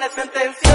una sentencia.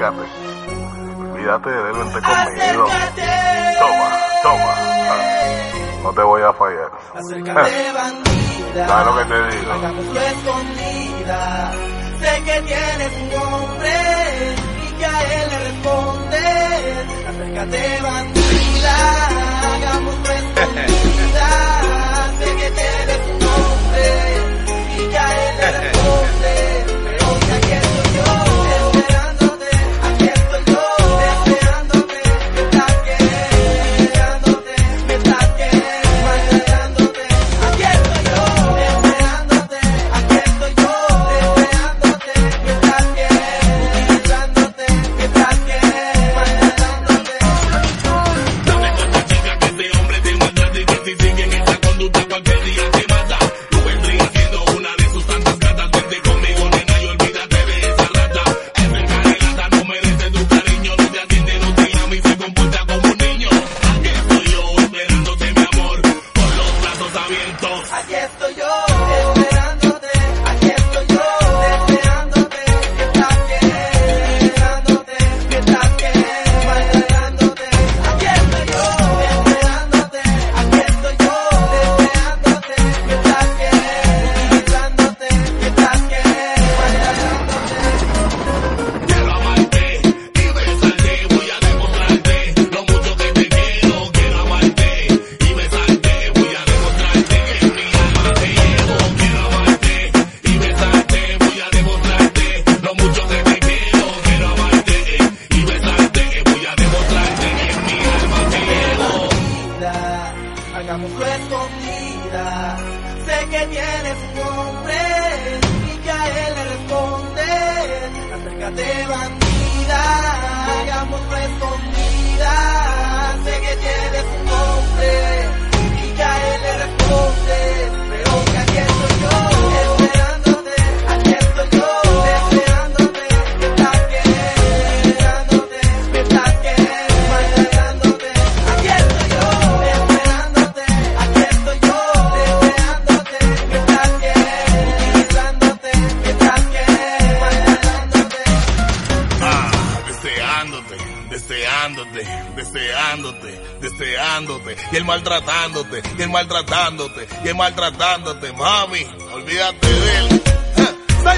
acércate. Olvídate de él, vente conmigo. Toma, toma. No te voy a fallar. Acércate, bandida. ¿Sabes lo que te digo? Hagamos escondida. Sé que tienes un hombre y que a él le responde. Acércate, bandida. Hagamos nuestra Esta mujer escondida, sé que tienes un nombre. Micael le responde, acércate bandida, hagamos escondida. y el maltratándote, y el maltratándote, y el maltratándote, mami, olvídate de él. Ah,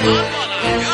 Yeah,